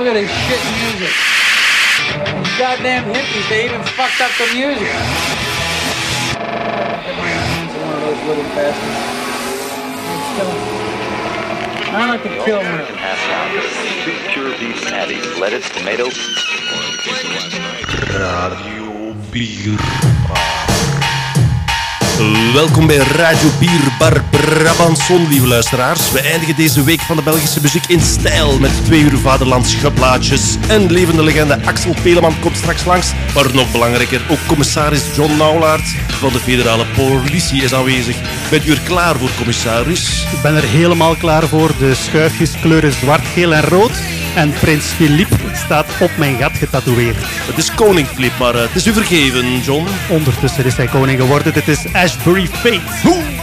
look at this shit music. These goddamn hippies, they even fucked up the music. Get my hands one of those little bastards. I like to kill them. American two pure beef patties, lettuce, tomato, Radio Bier. Welkom bij Radio Bier Bar Brabanson, lieve luisteraars. We eindigen deze week van de Belgische muziek in stijl met twee uur vaderlands geplaatjes. En levende legende Axel Peleman komt straks langs. Maar nog belangrijker, ook commissaris John Naulaert van de federale politie is aanwezig. Bent u er klaar voor, commissaris? Ik ben er helemaal klaar voor. De schuifjes kleuren zwart, geel en rood. En prins Philippe staat op mijn gat getatoeëerd. Het is koning Flip, maar eh, het is u vergeven, John. Ondertussen is hij koning geworden. Dit is Ashbury Fate.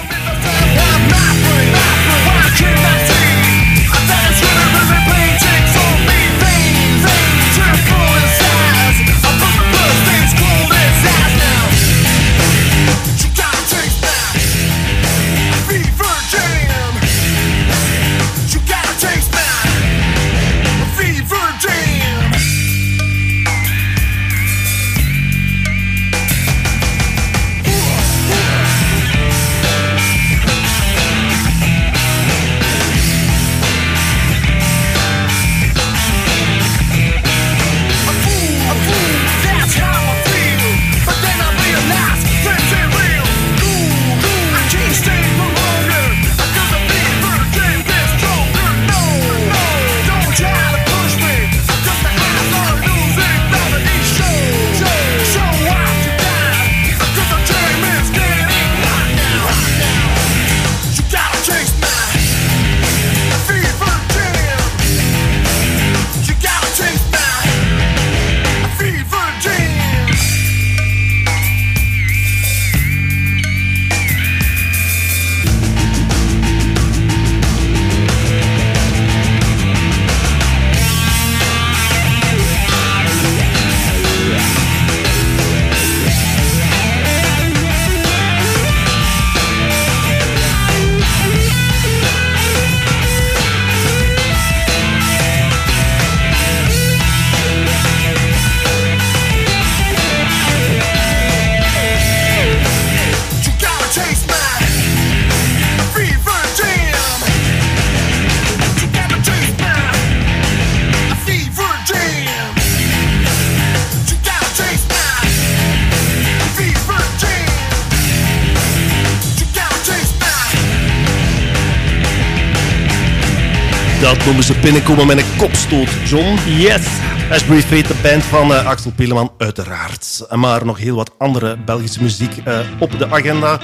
Binnenkomen met een kopstoot, John. Yes! Ashbury Fate, de band van eh, Axel Peleman, uiteraard. Maar nog heel wat andere Belgische muziek eh, op de agenda.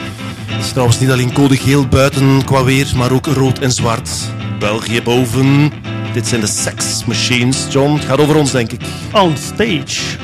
Het is trouwens niet alleen code geel buiten qua weer, maar ook rood en zwart. België boven. Dit zijn de Sex Machines, John. Het gaat over ons, denk ik. On stage.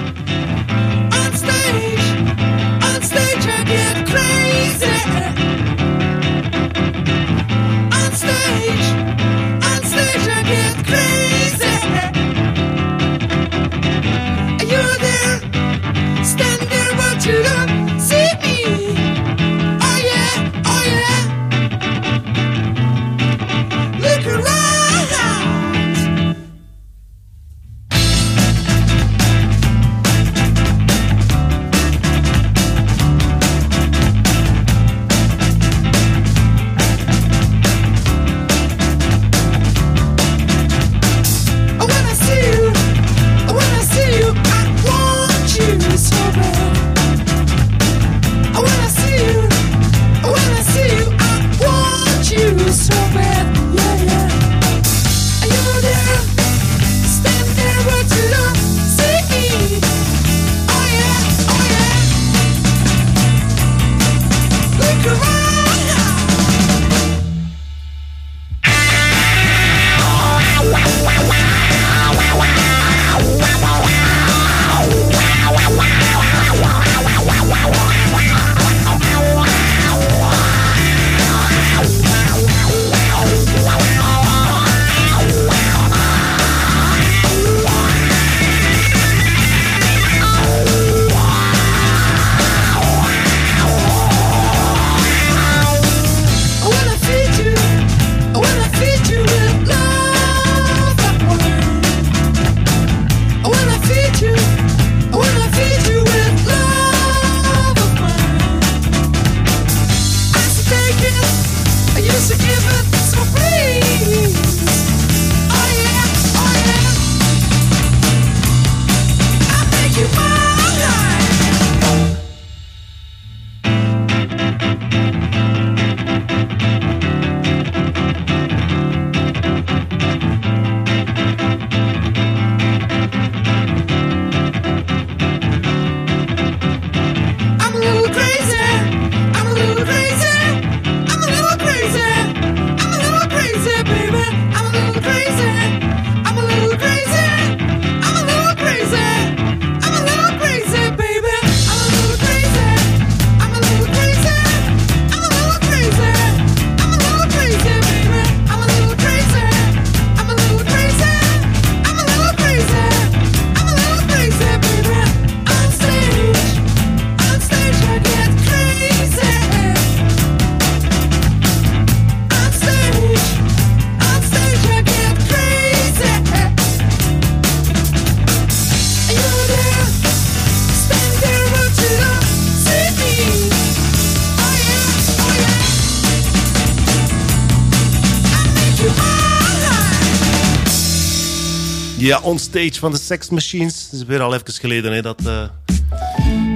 Ja, onstage van de Sex Machines. Het is weer al even geleden hè, dat, eh,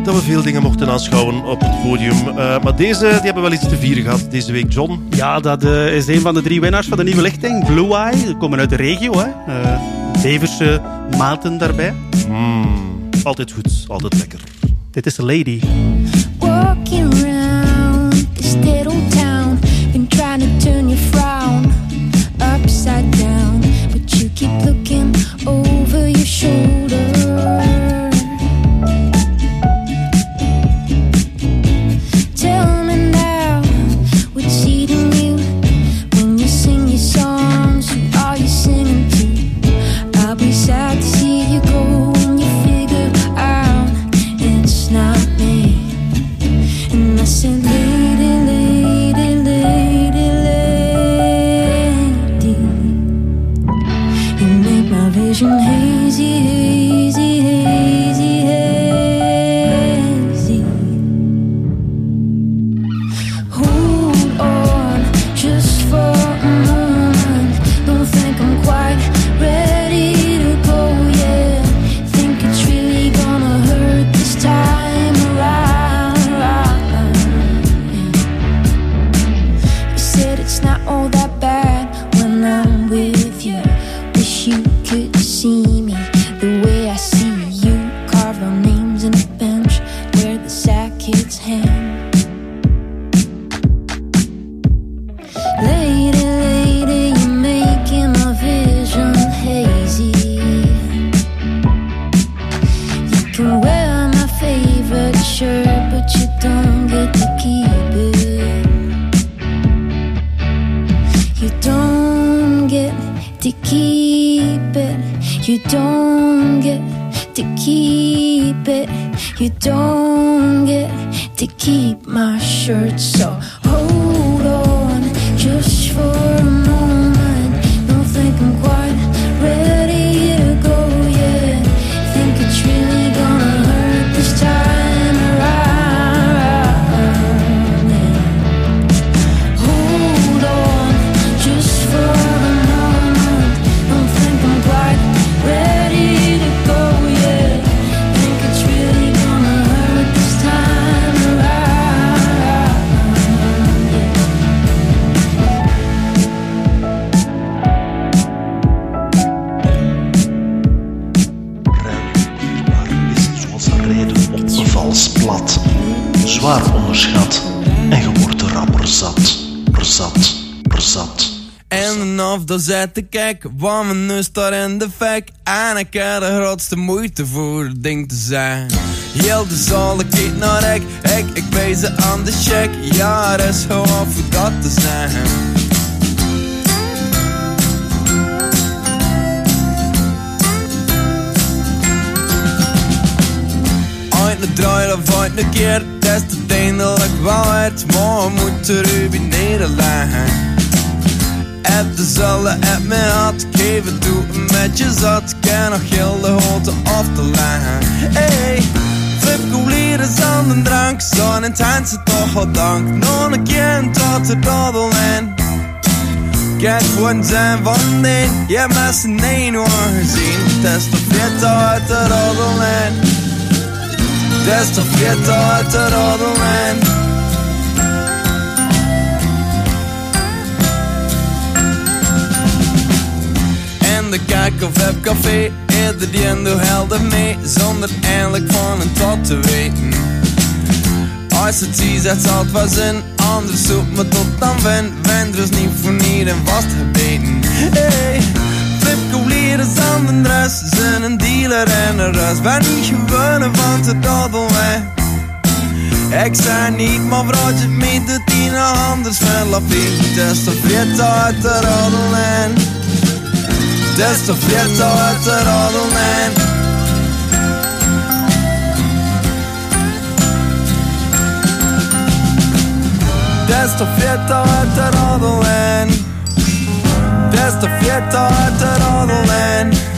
dat we veel dingen mochten aanschouwen op het podium. Eh, maar deze die hebben wel iets te vieren gehad deze week, John. Ja, dat eh, is een van de drie winnaars van de nieuwe lichting. Blue Eye, die komen uit de regio. Hè. Beverse maten daarbij. Altijd goed, altijd lekker. Dit is de Lady. Dan zet ik kijk, want mijn neus staat in de fik. En ik heb de grootste moeite voor het ding te zijn. Heel de zaal kijkt naar ik, ik, ik ze aan de check. Ja, het is gewoon voor dat te zijn. Uit de draai of uit de keer, is het eindelijk wel uit. Maar we moeten er weer nederleggen. Heb dezelfde app me had, geef het toe met je zat. Ken nog heel de af te leggen. Hey, flip leren aan de drank, zo'n intense toch al dank. Nog een keer tot de roddel en. Kijk voor zijn van nee, je hebt met z'n één hoor gezien. Het is toch vet uit de roddel en. Het is toch vet uit de roddel de kijk of heb café, eerder die en doe helder mee, zonder eindelijk van een tot te weten. Als het zie, zet zal het wel zin, anders zoekt me tot dan wen, wen dus niet voor niet en vastgebeten. Hey, Flip leren aan de rest, zijn een dealer en een rust, ben niet gewonnen van te weg. Ik zei niet, maar broodje met de tien anders van la. Het toch vet uit de roddelen. des te vlieto uit de Roddelijn. Des te vlieto uit de Roddelijn. Des te vlieto uit de Roddelijn.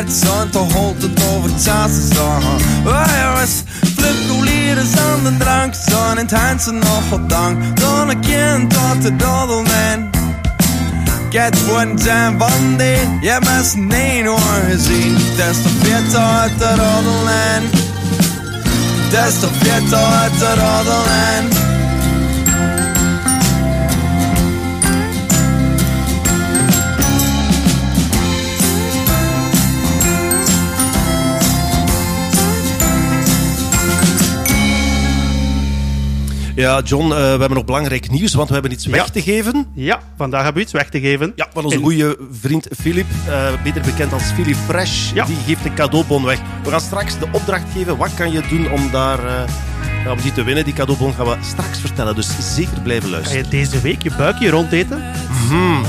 Het zand, toch holt het over het zassen zon. Oh, jongens, flipcoleren aan de drank, zon in het handje nog wat dank. Dan een kind tot de doddelman. Get one time van die, je best nee hoor gezien. Des te vetter uit de roddelen. Des te vetter uit de roddelen. Ja, John, eh, we hebben nog belangrijk nieuws, want we hebben iets weg te geven. Ja, vandaag hebben we iets weg te geven. Ja, van onze En- goede vriend Filip, eh, beter bekend als Philip Fresh, Ja. die geeft een cadeaubon weg. We gaan straks de opdracht geven. Wat kan je doen om, daar, eh, ja, om die te winnen? Die cadeaubon gaan we straks vertellen, dus zeker blijven Ga luisteren. je deze week je buikje rondeten? Knew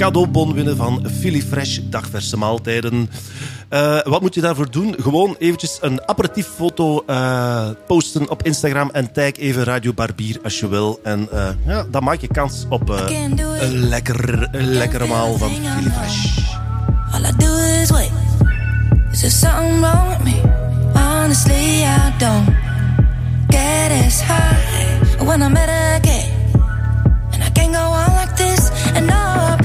cadeaubon winnen van Philly Fresh dagverse maaltijden. Eh, wat moet je daarvoor doen? Gewoon eventjes een aperitieffoto eh posten op Instagram en tag even Radio Barbier als je wil. En eh, ja, dan maak je kans op eh, een, lekker, een lekkere maal van Philly Fresh. All I do is wait. Is there something wrong with me? Honestly, I don't get as high when I'm at a gate. And I can't go on like this. And now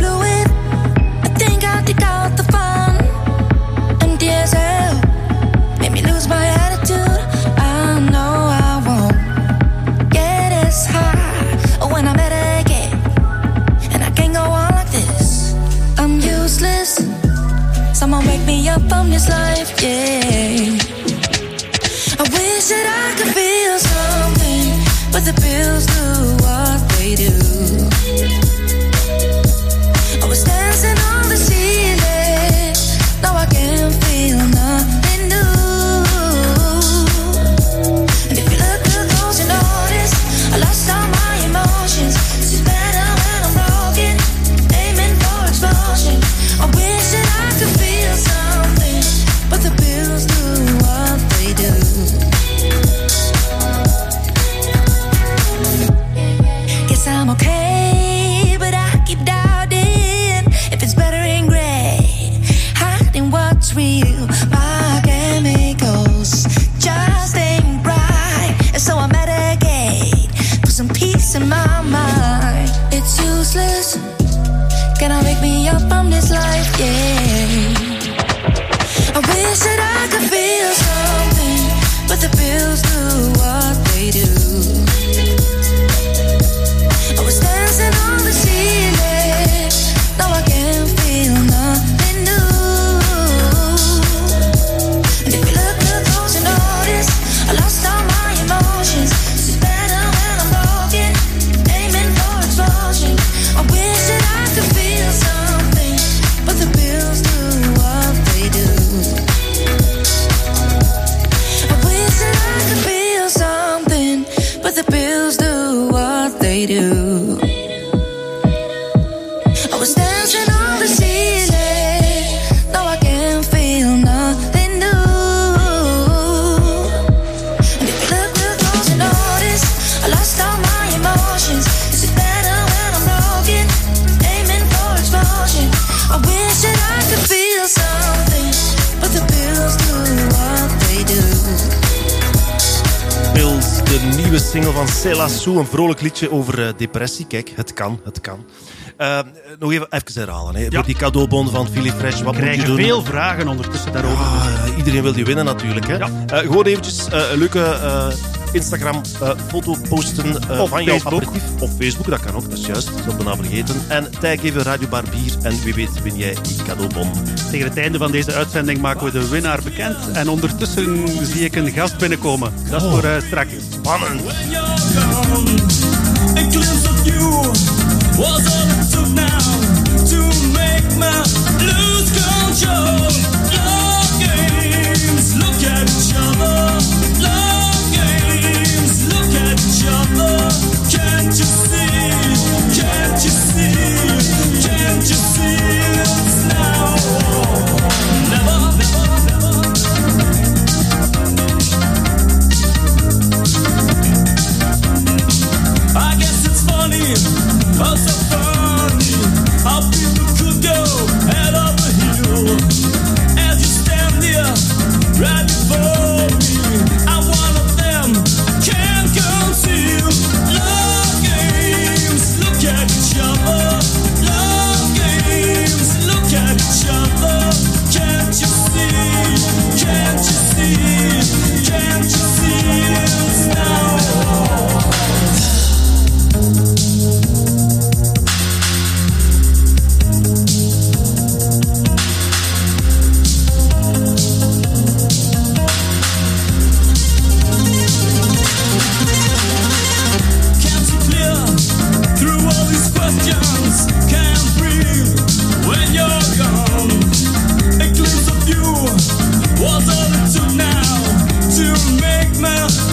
Someone wake me up from this life, yeah. I wish that I could feel something, but the pills do what they do. Sou. Een vrolijk liedje over eh, depressie. Kijk, het kan, het kan. Eh, nog even, even herhalen. Hè. Voor die cadeaubon van Philly Fresh, wat moet je krijgen doen? veel vragen ondertussen daarover. Ah, iedereen wil die winnen natuurlijk. Hè. Ja. Eh, gewoon eventjes een leuke eh, Instagram eh, foto posten van jouw Facebook. aperitief. Of Facebook, dat kan ook, dat is juist. Dat bijna vergeten. En tag even Radio Barbier en wie weet win jij die cadeaubon. Tegen het einde van deze uitzending maken we de winnaar bekend. En ondertussen zie ik een gast binnenkomen. Dat is voor uh, straks. Spannend. A glimpse of you Can't you see? Can't you see? Can't you see smile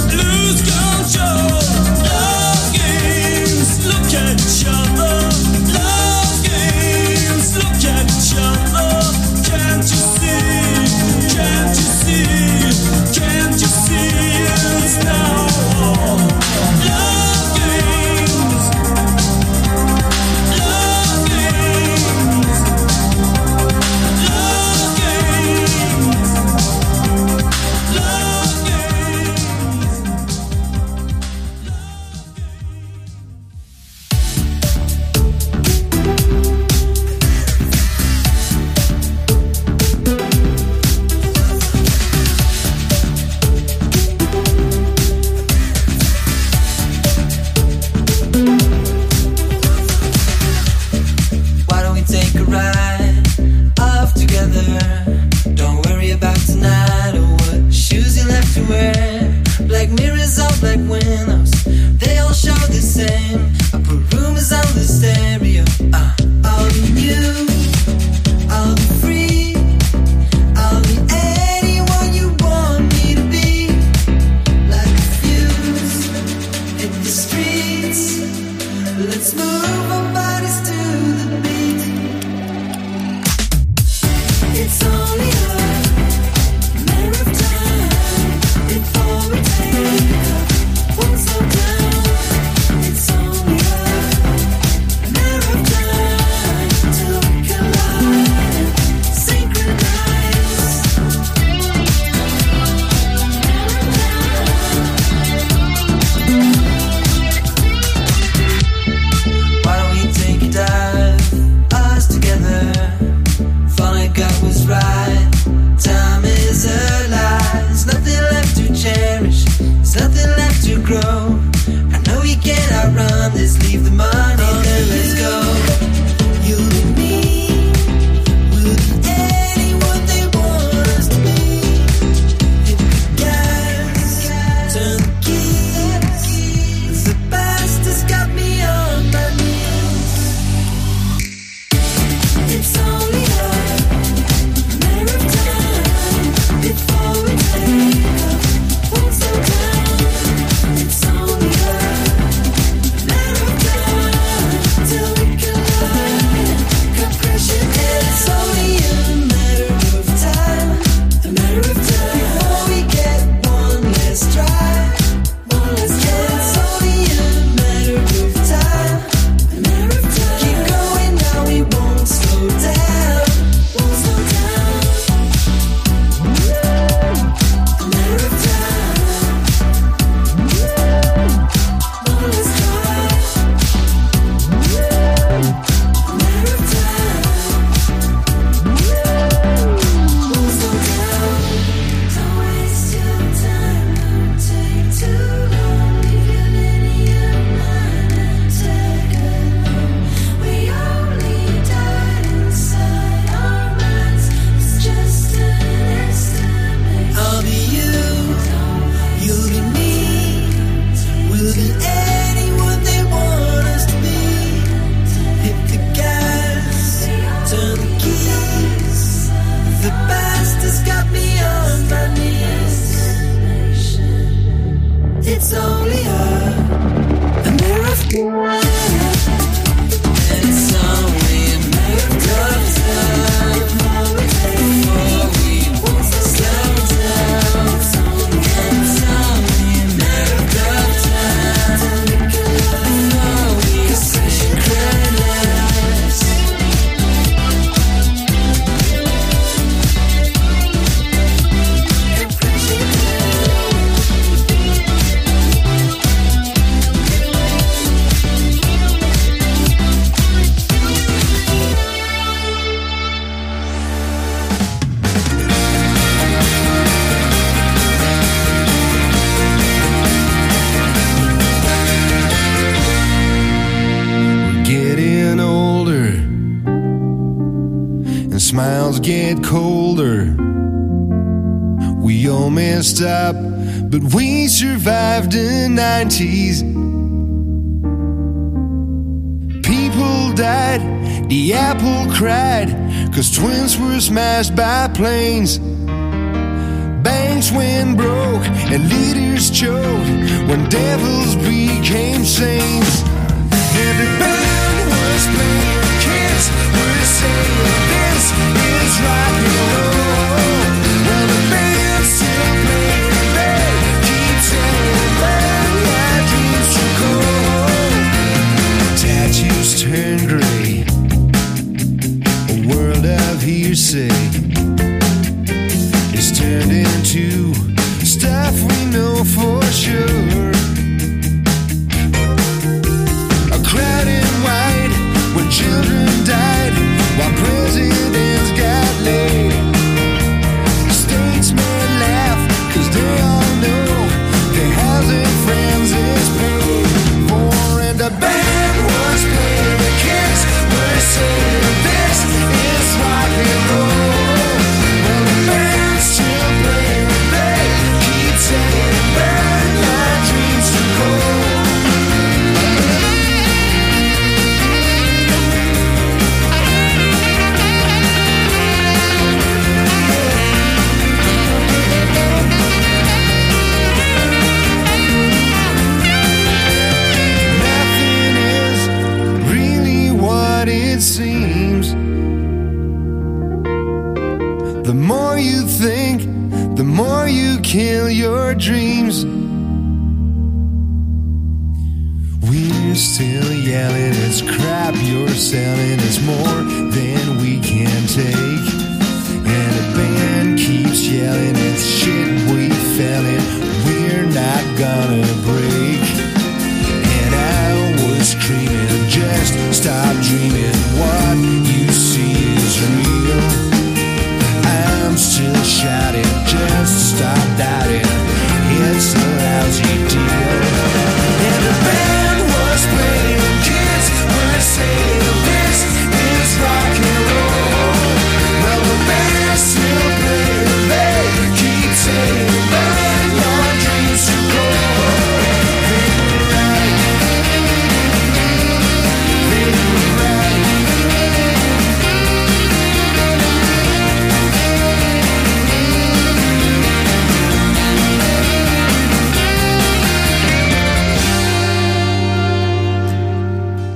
smashed by planes. Banks went broke and leaders choked. One day is turned into stuff we know for sure.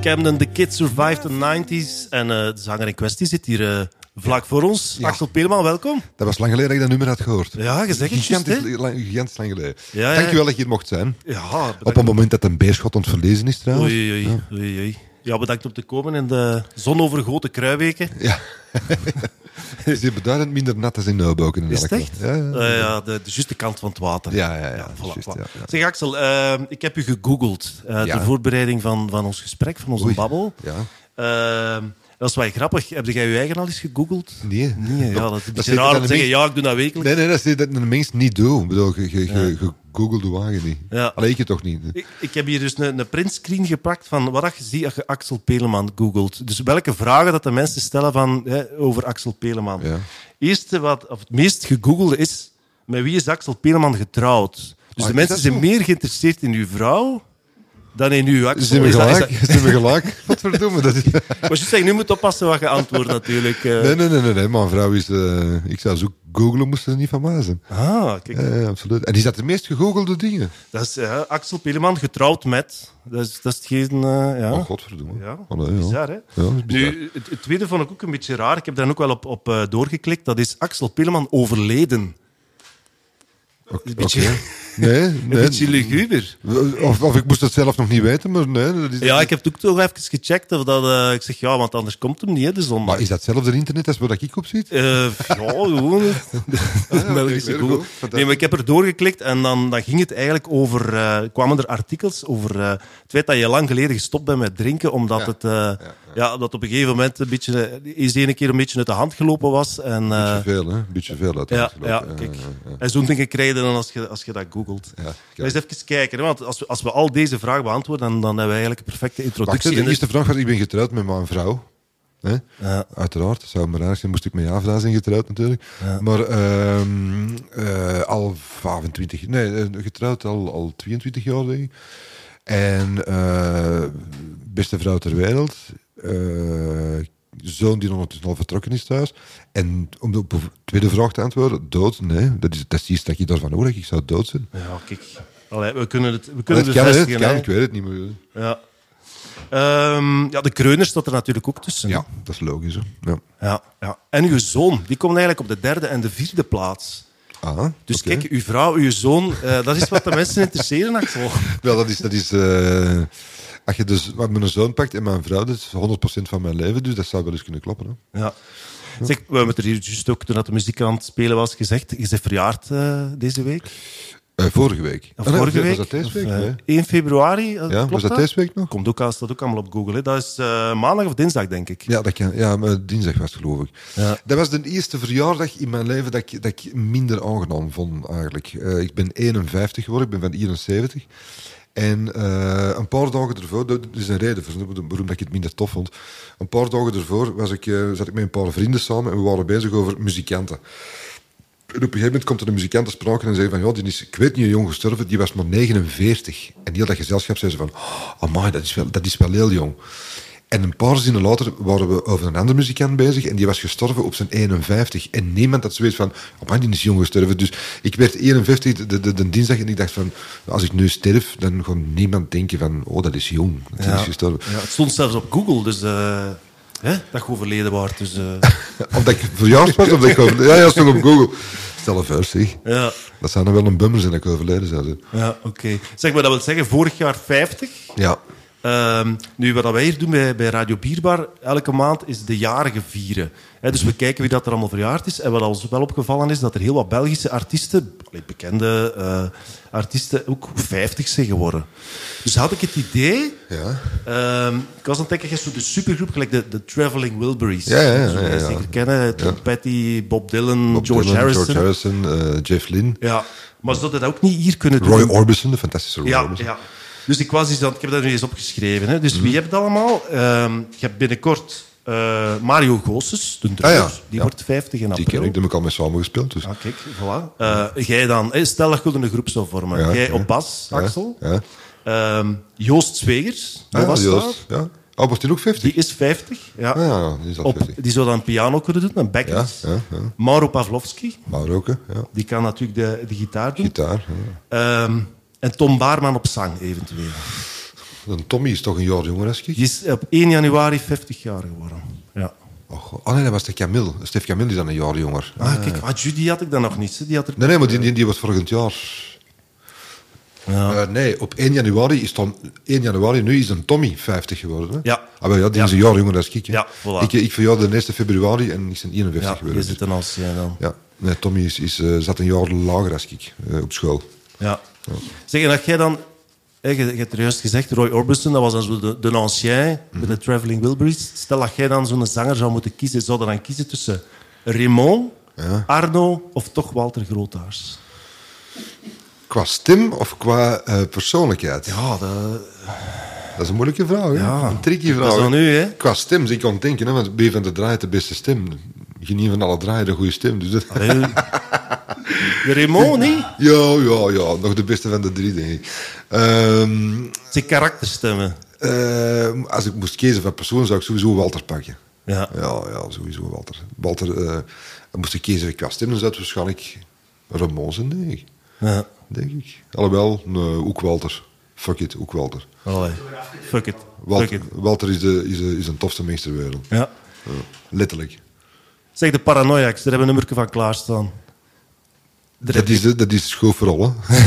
Camden, The Kids Survived the 90s. En eh, de zanger in kwestie zit hier eh, vlak voor ons. Axel Peelman, welkom. Dat was lang geleden dat ik dat nummer had gehoord. Ja, je zegt het Gigantisch lang, gigantisch lang geleden. Ja, ja. Dankjewel dat je hier mocht zijn. Ja, Op het moment dat een beerschot ontverlezen is trouwens. Oei, Ja. oei, oei. Ja, bedankt om te komen in de zonovergoten kruiweken. Ja. Ze hebben beduidend minder nat als in Neuboken. in Is het echt? Ja, ja, Eh, ja, de, de juiste kant van het water. Ja, ja, ja. voilà. Zeg Axel, eh, ik heb u gegoogeld Ja. ter voorbereiding van, van ons gesprek, van onze Oei. babbel. Ja. Dat is wel grappig. Heb jij je eigen al eens gegoogeld? Nee. Nee, ja, dat is zit raar om de te zeggen, ja, ik doe dat wekelijks. Nee, nee, dat is dat een mens niet doet. Ik bedoel, je, je, je, je googelt de wagen niet. Ja. Alleen ik het toch niet. Ik, ik heb hier dus een, een printscreen gepakt van wat dat je ziet als je Axel Peleman googelt. Dus welke vragen dat de mensen stellen van, hè, over Axel Peleman. Ja. Eerste wat, of het meest gegoogelde is, met wie is Axel Peleman getrouwd? Dus Ah, de mensen dat zijn meer geïnteresseerd in uw vrouw dan in uw Axel. Zijn we Is dat- is gelijk? dat- Zijn we gelijk? Wat verdomme. Dat is... Maar je zegt, nu moet oppassen wat je antwoordt natuurlijk. eh. Nee, nee, nee, nee, nee. Mijn vrouw is... eh, ik zou zo googlen, moesten ze niet van mij zijn. Ah, kijk. Ja, absoluut. En is dat de meest gegoogelde dingen? Dat is Axel Peleman getrouwd met. Dat is, dat is hetgeen. eh, ja. Oh, godverdomme. Ja, Allee, ja. bizar, hè? Ja, bizar. Nu, het, het tweede vond ik ook een beetje raar. Ik heb daar ook wel op, op eh, doorgeklikt. Dat is Axel Pilleman overleden. Een beetje, Oké. Nee, een nee. beetje luguber. Of, of ik moest het zelf nog niet weten, maar nee. Dat is, Ja, ik heb het ook toch even gecheckt. Of dat, eh, ik zeg, ja, want anders komt hem niet, hè, de zondag. Maar is dat hetzelfde internet als waar ik op zit? Eh, ja, gewoon. Goed. Fantastisch. Nee, maar ik heb er doorgeklikt en dan, dan ging het eigenlijk over... eh, kwamen er artikels over het feit dat je lang geleden gestopt bent met drinken, omdat Ja. het... eh, ja, dat op een gegeven moment een beetje... eh, eens ene keer een beetje uit de hand gelopen was. En, eh, Beetje veel, hè? Beetje veel uit de ja, hand ja, gelopen. kijk. ja, ja. En zo'n dingen krijg je dan als je, als je dat googelt. Ja, kijk. eens even kijken, hè, want als we, als we al deze vragen beantwoorden, dan, dan hebben we eigenlijk een perfecte Wacht, introductie. in de eerste vraag was, ik ben getrouwd met mijn vrouw. Hè? Ja. Uiteraard, zou me raar zijn, moest ik met ja zijn getrouwd natuurlijk. Maar ehm, eh, al 25, nee, eh, getrouwd al, al 22 jaar denk ik. En eh, beste vrouw ter wereld. Eh, zoon die ondertussen al vertrokken is thuis. En om de tweede vraag te antwoorden, dood, nee. Dat is, is iets dat ik daarvan hoor, dat ik zou dood zijn. Ja, kijk. Allee, we kunnen het, we kunnen bevestigen. het kan, ik weet het niet meer. Ja. Ehm, ja, de kreuner staat er natuurlijk ook tussen. Ja, dat is logisch. Hè. Ja. Ja, ja. En uw zoon, die komt eigenlijk op de derde en de vierde plaats. Ah, Dus kijk, uw vrouw, uw zoon, eh, dat is wat de mensen interesseren, Axel. Wel, dat is... Dat is eh, als je dus wat mijn zoon pakt en mijn vrouw, dat is 100% van mijn leven, dus dat zou wel eens kunnen kloppen. Hè. Ja. Zeg, we hebben het er hier juist ook, toen dat de muziek aan het spelen was, gezegd. Je bent verjaard eh, deze week. Eh, vorige week. Of Ah, nee, vorige week. Was dat deze week? eh, Nee. 1 februari. eh, Ja, klopt was dat deze week nog? Komt ook, staat ook allemaal op Google. Hè. Dat is maandag of dinsdag, denk ik. Ja, dat kan, ja, maar dinsdag was het, geloof ik. Ja. Dat was de eerste verjaardag in mijn leven dat ik, dat ik minder aangenaam vond, eigenlijk. Ik ben 51 geworden, ik ben van 71. En eh, een paar dagen ervoor, dat is een reden voor waarom ik het minder tof vond. Een paar dagen ervoor was ik, eh, zat ik met een paar vrienden samen en we waren bezig over muzikanten. En op een gegeven moment komt er een muzikant te sprake en zei van, ja, die is, ik weet niet, jong gestorven, die was maar 49. En heel dat gezelschap zei ze van, oh man, dat is wel, dat is wel heel jong. En een paar zinnen later waren we over een andere muzikant bezig en die was gestorven op zijn 51. En niemand had zoiets van, oh die is jong gestorven. Dus ik werd 51 de, de, de dinsdag en ik dacht van, als ik nu sterf, dan gaat niemand denken van, oh, dat is jong. Dat Ja. is gestorven. Ja, het stond zelfs op Google, dus eh, hè, dat je overleden was. Dus, eh, Of dat ik verjaard was, of dat ik... over- Ja, ja, stond op Google. Stelle vers, zeg. Ja. Dat zou dan wel een bummer zijn dat ik overleden zou zijn. Ja, oké. Zeg maar, dat wil zeggen, vorig jaar 50. Ja. Ehm, nu, wat wij hier doen bij, bij Radio Bierbar, elke maand is de jarige vieren. Dus we kijken wie dat er allemaal verjaard is. En wat ons wel opgevallen is, dat er heel wat Belgische artiesten, bekende eh, artiesten, ook 50 zijn geworden. Dus had ik het idee... Ja. ehm, ik was aan het denken, de supergroep, gelijk de, de Traveling Wilburys. Ja, ja, ja, ja, ja. Zeker kennen, Tom Petty, Bob Dylan, Bob George Dylan, Harrison. George Harrison, eh, Jeff Lynne. Ja, maar ze hadden dat ook niet hier kunnen doen. Roy Orbison, de fantastische Roy Ja, Orbison. ja. Dus ik, was eens aan, ik heb dat nu eens opgeschreven. Hè. Dus Mhm. wie heb je het allemaal? Ehm, je hebt binnenkort eh, Mario Goossens, de drummer. Ah, ja. Die Ja. wordt 50 in Die april. ken ik, daar heb ik al mee samengespeeld. Dus. Ah, kijk, voilà. Eh, jij dan, stel dat je een groep zou vormen. Ja, jij op bas, Axel. Ja. Ehm, Joost Zwegers, Ah, Star. Joost, ja. Oh, wordt hij ook 50? Die is 50. Ja. Ah, ja, die is al Op, 50. die zou dan piano kunnen doen, een backing. Ja, ja, ja. Mauro Pavlovski, Maar ook, ja. die kan natuurlijk de, de gitaar doen. Gitaar. Ja. Ehm, en Tom Baarman op zang, eventueel. Dan Tommy is toch een jaar jonger als ik? Die is op 1 januari 50 jaar geworden. Ja. Oh, oh nee, dat was de Camille. Stef Camille is dan een jaar jonger. Ah, kijk, ah, Judy had ik dan nog niet. Die had er... Nee, nee, maar die, die, die was volgend jaar. Ja. Eh, nee, op 1 januari is dan 1 januari, nu is een Tommy 50 geworden. Hè? Ja. Ah, maar ja, die Ja. is een jaar jonger dan ik. hè. Ja, voilà. Ik, ik verjaarde de 1 februari en ik ben 51 Ja, geworden. je zit een als jij dan. Ja, nee, Tommy is, is, eh, zat een jaar lager als ik eh, op school. Ja. Zeg, en dat jij dan... hè, Je, je hebt er juist gezegd, Roy Orbison, dat was dan zo de, de ancien Mhm. bij de Traveling Wilburys. Stel dat jij dan zo'n zanger zou moeten kiezen, zou je dan kiezen tussen Raymond, Ja. Arno of toch Walter Grootaars? Qua stem of qua eh, persoonlijkheid? Ja, dat... Dat is een moeilijke vraag. Hè? Ja. Een tricky vraag. Dat is hè. Qua stem, zie ik aan denken, hè, want wie van de draai de beste stem? Geen van alle draaien de goede stem. Dus dat... Raymond, niet? Ja, ja, ja. Nog de beste van de drie, denk ik. Ehm, Zijn karakterstemmen. ehm, als ik moest kiezen van persoon, zou ik sowieso Walter pakken. Ja. Ja, ja sowieso Walter. Walter, eh, moest ik kiezen qua stem, dan zou het waarschijnlijk Ramon zijn, denk ik. Ja. Denk ik. Alhoewel, nee, ook Walter. Fuck it, ook Walter. Allee. Fuck it. Walter, Fuck it. Walter is, de, is, de, is een tofste mens ter wereld. Ja. Ja, letterlijk. Zeg, de Paranoiacs, daar hebben we een nummerke van klaarstaan. Dat is, de- dat is schoolverrol, hè.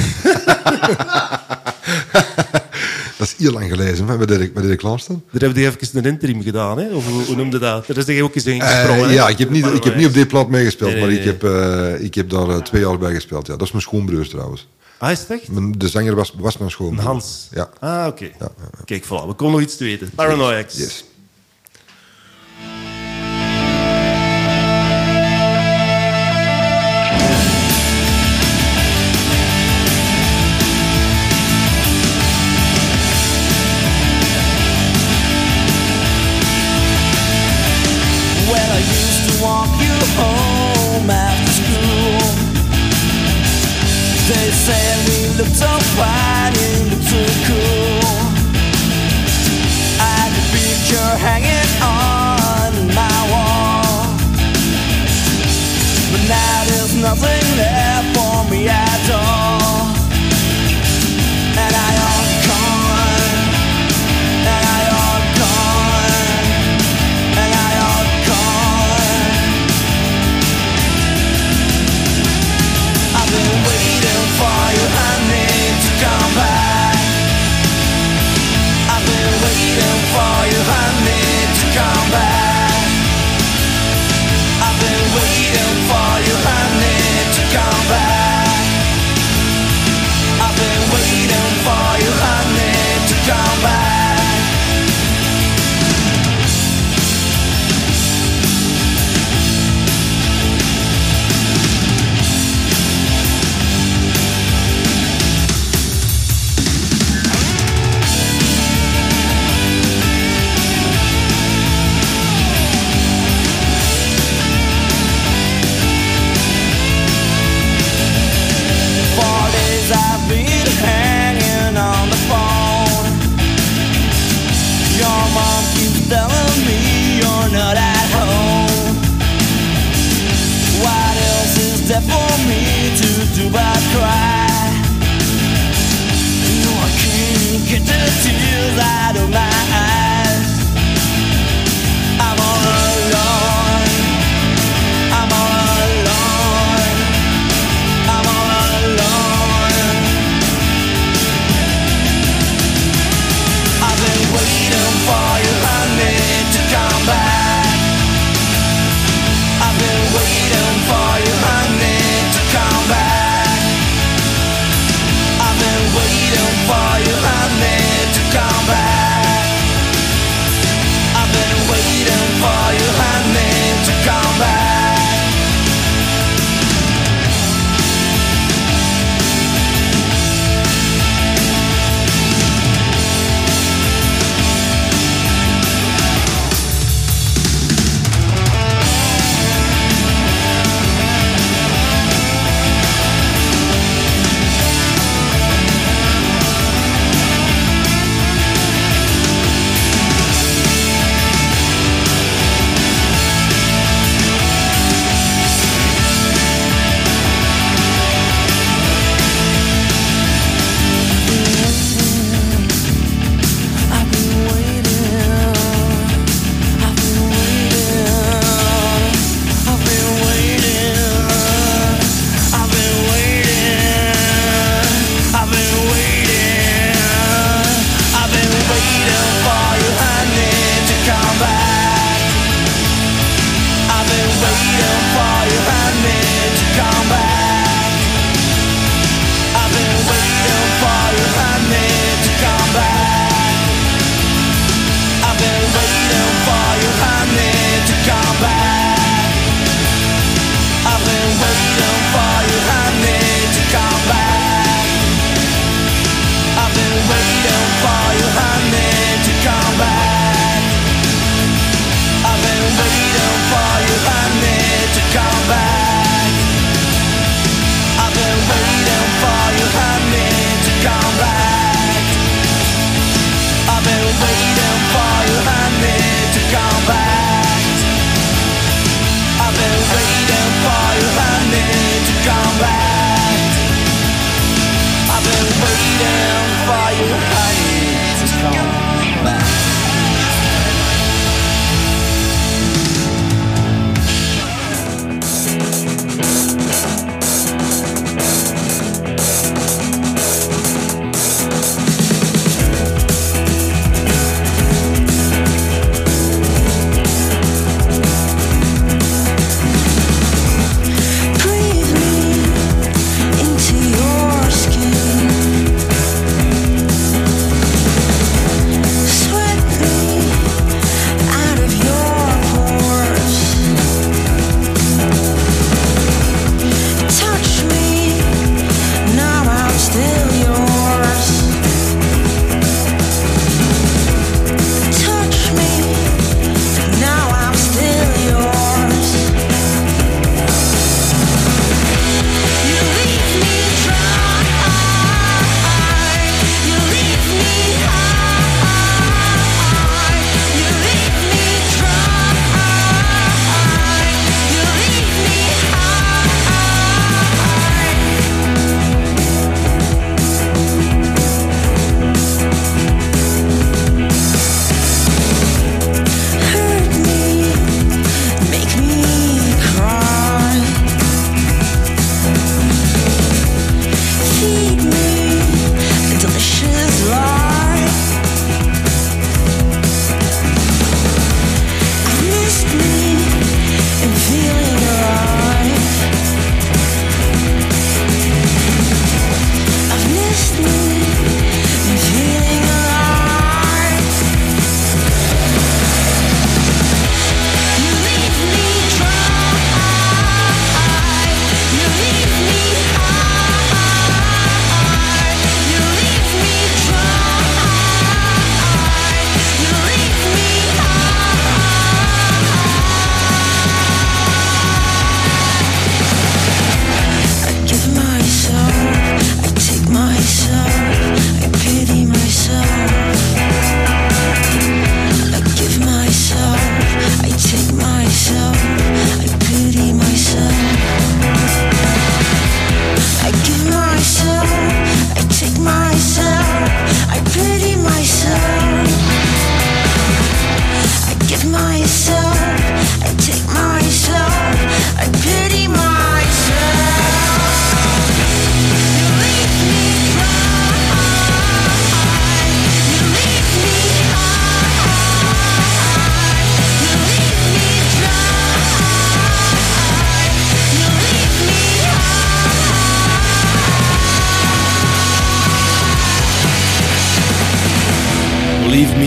dat is heel lang geleden, hè, met Dirk, met Dirk. Daar hebben die even een interim gedaan, hè? of hoe, hoe noemde dat? Daar is hij ook eens in Eh, gesprongen. hè? ja, ik heb, niet, ik heb niet op die plaat meegespeeld, Nee, nee, maar ik heb, eh, ik heb daar eh, twee jaar bij gespeeld. Ja. Dat is mijn schoonbroer trouwens. Ah, is het echt? Mijn- De zanger was, was mijn schoonbroer. Hans. Ja. Ah, oké. Kijk, voilà. We komen nog iets te weten. Paranoiacs. Yes. Yeah.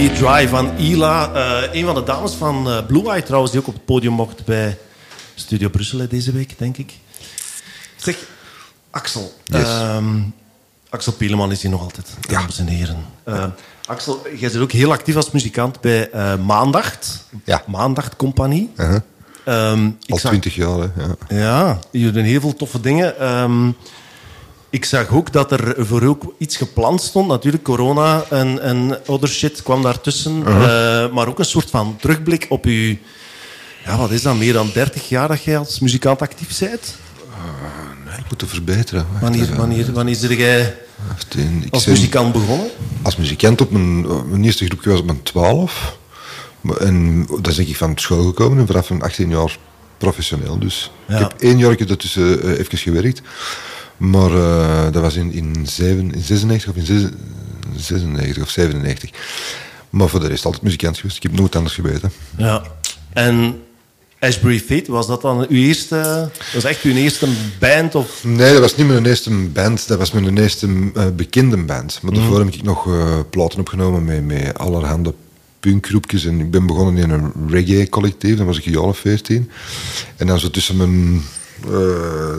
Me Dry van Ila. Eh, een van de dames van eh, Blue Eye trouwens, die ook op het podium mocht bij Studio Brussel deze week, denk ik. Zeg, Axel. Yes. ehm, Axel Pieleman is hier nog altijd, dames en heren. Eh, Axel, jij bent ook heel actief als muzikant bij Maandacht. Ja. Maandacht Compagnie. Uh-huh. Ehm, Al zag- twintig jaar, hè. Ja. ja, jullie doen heel veel toffe dingen. Ehm, ik zag ook dat er voor u ook iets gepland stond. Natuurlijk, corona en, en other shit kwam daartussen. Eh, maar ook een soort van terugblik op uw... Ja, wat is dat? Meer dan 30 jaar dat jij als muzikant actief bent? Ik moet het verbeteren. Wanneer, wanneer, wanneer is jij als ben- muzikant begonnen? Als muzikant op mijn, mijn eerste groepje was op mijn 12. Maar- En is denk ik van school gekomen en vanaf mijn 18 jaar professioneel. Dus Ja. ik heb één jaar daartussen eh, even gewerkt. Maar eh, dat was in, in, zeven, in 96 of in zes- 96 of 97. Maar voor de rest altijd muzikant geweest. Ik heb nooit anders geweten. Ja. En Ashbury Fate, was dat dan uw eerste... Was echt uw eerste band? Of... Nee, dat was niet mijn eerste band. Dat was mijn eerste eh, bekende band. Maar daarvoor heb ik nog eh, platen opgenomen met, met allerhande punkgroepjes. En ik ben begonnen in een reggae-collectief. Dan was ik een jaar of 14. En dan zo tussen mijn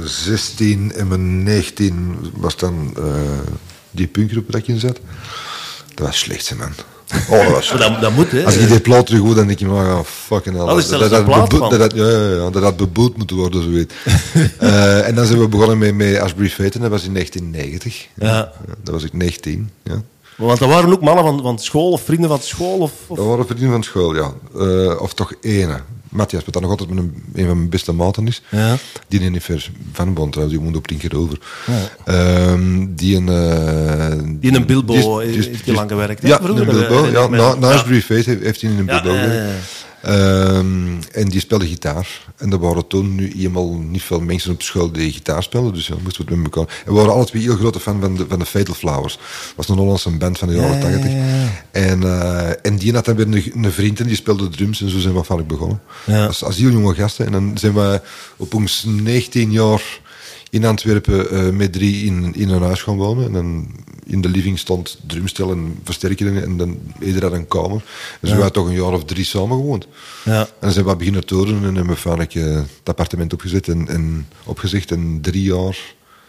16 en mijn 19 was dan eh, die punkgroep dat ik in zat. Dat was slecht, man. Oh, dat was dat, dat moet, hè? Als ik die plaat terug hoor, dan denk ik, maar ja, fucking hell. Oh, dat, dat, dat, dat- ja, ja, ja, dat had beboet moeten worden, zo weet. Eh, en dan zijn we begonnen met, met Ashbury Fate, en dat was in 1990. Ja. Dat was ik 19, ja. Want dat waren ook mannen van, van school of vrienden van school? Of, of... Dat waren vrienden van school, ja. Eh, of toch ene. Matthias, wat dan nog altijd met een, een van mijn beste maten is. Ja. Die in ver van Bond trouwens, die woont op tien keer over. Ja. Ehm, die een... eh, Die in een Bilbo die is- die is- heeft die is- lang gewerkt? Ja, in een Bilbo. herinner Ja, naast Ja. Brief Face heeft, hij in een Bilbo ja, ja, gewerkt. Ehm, en die speelde gitaar. En er waren toen nu eenmaal niet veel mensen op school die gitaar spelen. Dus ja, moesten we het met elkaar. En we waren alle twee heel grote fan van de, van de Fatal Flowers. Dat was een Hollandse band van de jaren Ja, ja, 80. ja. En, eh, en die had dan weer een, een vriend en die speelde drums. En zo zijn we van ik begonnen. Ja. Als asieljonge gasten. En dan zijn we op ons 19 jaar in Antwerpen eh, met drie in, in een huis gaan wonen. En dan in de living stond drumstel en versterker en dan ieder had een kamer. Dus Ja. we hebben toch een jaar of drie samen gewoond. Ja. En dan zijn we beginnen toeren en hebben we vaak eh, het appartement opgezet en, en opgezegd en drie jaar,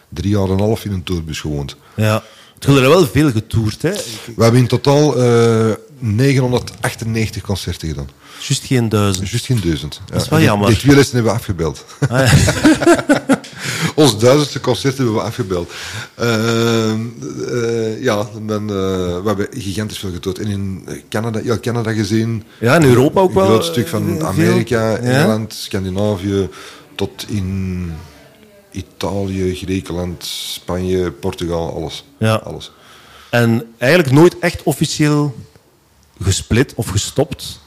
drie jaar en een half in een tourbus gewoond. Ja. Het er wel veel getoerd, hè? We hebben in totaal eh 998 concerten gedaan. Juist geen duizend. Juist geen duizend. Dat is wel En jammer. Die twee lessen hebben we afgebeld. Ah, ja. Ons duizendste concert hebben we afgebeld. Ehm, eh, ja, eh, we hebben gigantisch veel getoond. En in Canada, ja, Canada gezien. Ja, in Europa ook een wel, groot stuk van eh, veel. Amerika, Ja. Engeland, Scandinavië, tot in Italië, Griekenland, Spanje, Portugal, alles. Ja. alles. En eigenlijk nooit echt officieel gesplit of gestopt.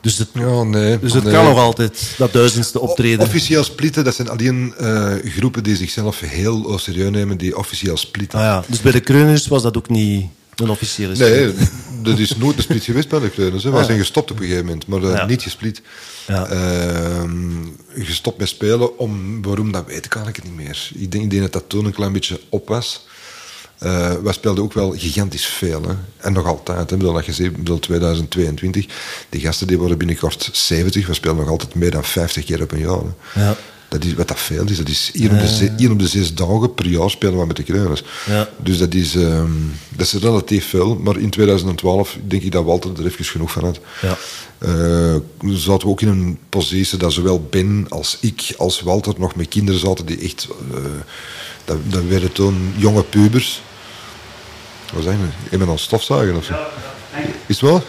Dus het, Ja, nee. dus het nee. kan nog altijd, dat duizendste optreden. Officieel splitten, dat zijn alleen eh, groepen die zichzelf heel serieus nemen, die officieel splitten. Ah, ja. Dus bij de Kreuners was dat ook niet een officiële Nee, split. dat is nooit een split geweest bij de Kreuners. hè. We zijn gestopt op een gegeven moment, maar eh, Ja. niet gesplit. Ja. Ehm, gestopt met spelen, om, waarom, dat weet ik eigenlijk niet meer. Ik denk, ik denk dat dat toen een klein beetje op was. Eh wij speelden ook wel gigantisch veel. Hè. En nog altijd. Hè. Bedoel, dat je ziet, ik bedoel, 2022. Die gasten die worden binnenkort 70. We spelen nog altijd meer dan 50 keer op een jaar. Hè. Ja. Dat is wat dat veel is. Dat is één op, de ze- één op de zes dagen per jaar spelen we met de Kreuners. Ja. Dus dat is, ehm, dat is relatief veel. Maar in 2012 denk ik dat Walter er even genoeg van had. Ja. Eh, zaten we ook in een positie dat zowel Ben als ik als Walter nog met kinderen zaten die echt... eh, dat, dat werden toen jonge pubers. Wat zijn we? Ik ben aan het stofzuigen of zo. Is het wel?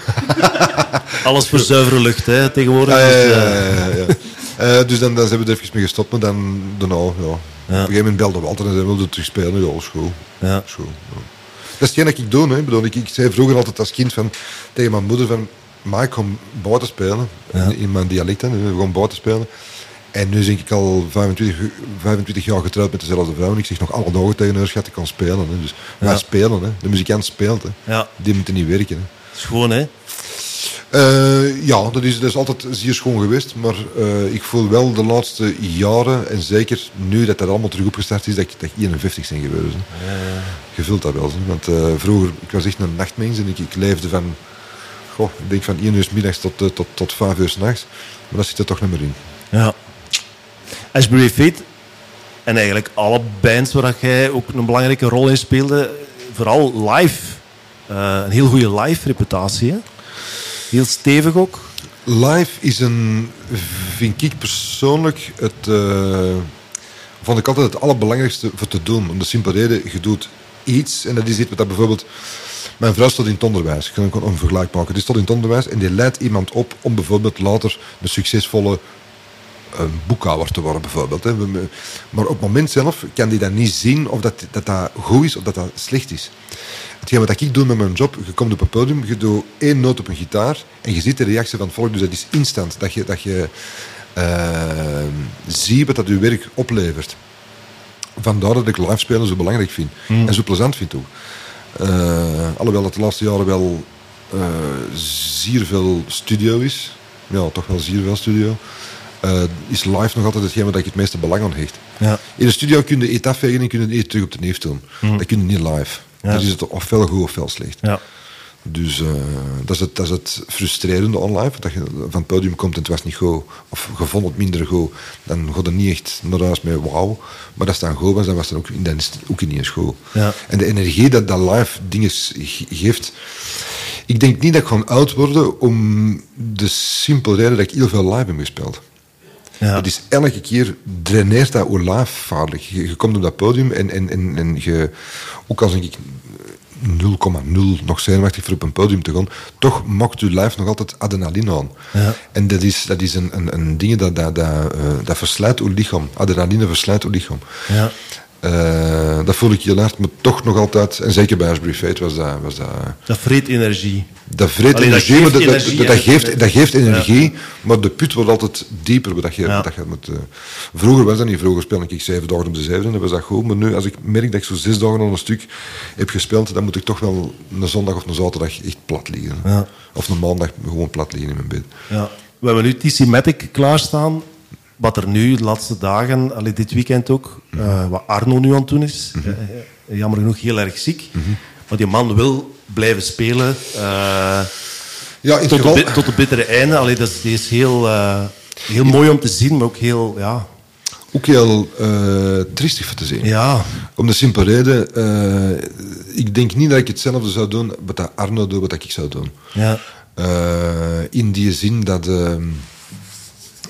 Alles voor zuivere lucht, hè, tegenwoordig. Ja, ja, dus, ja, eh, ja, ja, ja. Eh, dus dan, dan zijn we er even mee gestopt, maar dan daarna, ja. Op een gegeven moment belde Walter en zei, wilde terug spelen? Ja, goed. Ja. Ja. Dat is hetgeen dat ik doe. Hè. Ik, bedoel, ik, ik zei vroeger altijd als kind van, tegen mijn moeder van, maar ik ga buiten spelen. In, in mijn dialect, hè. we gaan buiten spelen. En nu denk ik al 25, 25 jaar getrouwd met dezelfde vrouw. En ik zeg nog alle dagen tegen haar, schat, ik kan spelen. Hè. Dus wij Ja. spelen, hè. de muzikant speelt. Hè. Ja. Die moeten niet werken. Hè. Schoon, hè? Eh, ja, dat is, dat is altijd zeer schoon geweest. Maar eh, ik voel wel de laatste jaren, en zeker nu dat dat allemaal terug opgestart is, dat ik, dat ik 51 ben geweest. Hè. Je voelt dat wel. Hè. Want eh, vroeger, ik was echt een nachtmens en ik, ik leefde van, goh, ik denk van 1 uur 's middags tot, tot, tot 5 uur 's nachts. Maar dat zit er toch niet meer in. Ja. Ashbury Fate en eigenlijk alle bands waar jij ook een belangrijke rol in speelde, vooral live. Eh, een heel goede live reputatie. Heel stevig ook. Live is een, vind ik persoonlijk, het, eh, vond ik altijd het allerbelangrijkste voor te doen. Om de simpele reden, je doet iets en dat is iets wat dat bijvoorbeeld... Mijn vrouw stond in het onderwijs, ik kan een vergelijk maken. Die stond in het onderwijs en die leidt iemand op om bijvoorbeeld later een succesvolle een boekhouder te worden bijvoorbeeld. Hè. Maar op het moment zelf kan die dan niet zien of dat, dat, dat goed is of dat dat slecht is. Hetgeen wat ik doe met mijn job, je komt op een podium, je doet één noot op een gitaar en je ziet de reactie van het volk, dus dat is instant. Dat je, dat je eh, ziet wat dat je werk oplevert. Vandaar dat ik live spelen zo belangrijk vind. Mm. En zo plezant vind ook. Eh, alhoewel het de laatste jaren wel eh, zeer veel studio is. Ja, toch wel zeer veel studio. Eh, is live nog altijd hetgeen waar ik het meeste belang aan hecht. Ja. In de studio kun je het afvegen en kun je het terug op de neef doen. Mhm. Dat kun je niet live. Ja. Dan is het ofwel goed ofwel slecht. Ja. Dus eh, dat, is het, dat is het frustrerende online. Dat je van het podium komt en het was niet goed. Of je vond het minder goed. Dan gaat het niet echt naar huis met wauw. Maar als het dan goed was, dan was ook, dan is het ook niet eens goed. Ja. En de energie dat dat live dingen ge- geeft... Ik denk niet dat ik gewoon oud worden om de simpele reden dat ik heel veel live heb gespeeld. Ja. Het is elke keer draineert dat live vaarlijk. Je, je komt op dat podium en, en, en, en je, ook als ik 0,0 nog zenuwachtig voor op een podium te gaan, toch maakt uw lijf nog altijd adrenaline aan. Ja. En dat is, dat is een, een, een ding dat, dat, dat, eh, dat verslijt uw lichaam. Adrenaline verslijt uw lichaam. Ja. Eh, dat voel ik heel hard, maar toch nog altijd, en zeker bij Ashbury Fate was dat... Was dat Dat vreet energie. Dat vreet Allee, dat energie, geeft maar dat, dat- energie dat, geeft, dat geeft energie, maar de put wordt altijd dieper. Dat je, dat je moet, eh, vroeger was dat niet. Vroeger speelde ik zeven dagen op de zeven en dat was dat goed. Maar nu, als ik merk dat ik zo zes dagen aan een stuk heb gespeeld, dan moet ik toch wel een zondag of een zaterdag echt plat liggen. Ja. Of een maandag gewoon plat liggen in mijn bed. Ja. We hebben nu TC Matic klaarstaan. Wat er nu de laatste dagen, allee, dit weekend ook, eh, wat Arno nu aan het doen is. Mhm. eh, jammer genoeg heel erg ziek. Maar die man wil blijven spelen. eh, Ja, in tot, geval- de, tot de bittere einde. Allee, dat is, die is heel, eh, heel mooi om te zien, maar ook heel... Ja, Ook heel eh triestig voor te zien. Ja. Om de simpele reden, ik denk niet dat ik hetzelfde zou doen wat Arno doet, wat ik zou doen. Ja. In die zin dat ehm,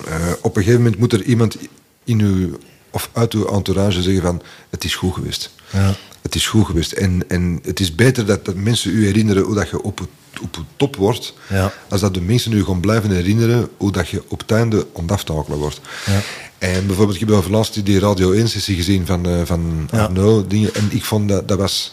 eh, op een gegeven moment moet er iemand in uw, of uit uw entourage zeggen van het is goed geweest. Ja. Het is goed geweest. En, en het is beter dat, dat mensen u herinneren hoe dat je op, het- op het top wordt, Ja. als dat de mensen u gaan blijven herinneren hoe dat je op het einde wordt. Ja. En bijvoorbeeld, ik heb over laatst die- Radio 1-sessie gezien van, eh, van. Arno. Dingen, en ik vond dat, dat was...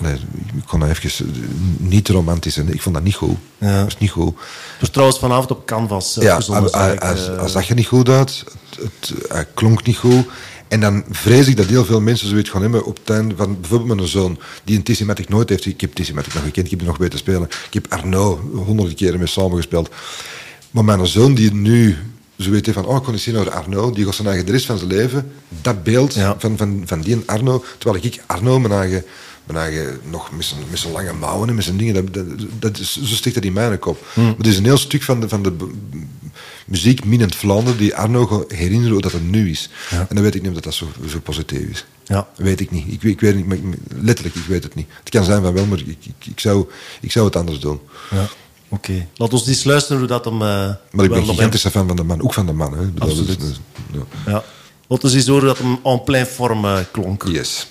Nee, ik kon dat even eh, niet romantisch zijn. Ik vond dat niet goed. Ja. Dat was niet goed. Dus trouwens vanavond op Canvas. eh, Ja, als, zag eh, dat je niet goed uit, het, het, klonk niet goed. En dan vrees ik dat heel veel mensen zoiets gaan hebben op het einde van bijvoorbeeld mijn zoon, die een Tissimatic nooit heeft. Ik heb Tissimatic nog gekend, ik heb die nog weten spelen. Ik heb Arno honderden keren mee samengespeeld. Maar mijn zoon die nu zo weet van, oh, ik kon eens zien naar Arno, die gaat zijn eigen de rest van zijn leven, dat beeld van, van, van die Arno, terwijl ik Arno, mijn eigen, eigen nog met zijn, met zijn lange mouwen en met zijn dingen, dat, dat, dat is, zo stikt dat in mijn kop. Hmm. Maar het is een heel stuk van de, van de muziek minend Vlaanderen die Arno herinneren hoe dat het nu is. En dan weet ik niet of dat, dat zo, zo positief is. Ja. Dat weet ik niet. Ik, ik weet niet, letterlijk, ik weet het niet. Het kan zijn van wel, maar ik, ik, ik, zou, ik zou het anders doen. Ja. Oké. Laat ons eens luisteren hoe dat hem... eh, Maar ik ben gigantische fan van de man, ook van de man. Hè. Absoluut. dus- dus- ja. Ja. Laten we eens horen dat hem en plein vorm eh, klonk. Yes.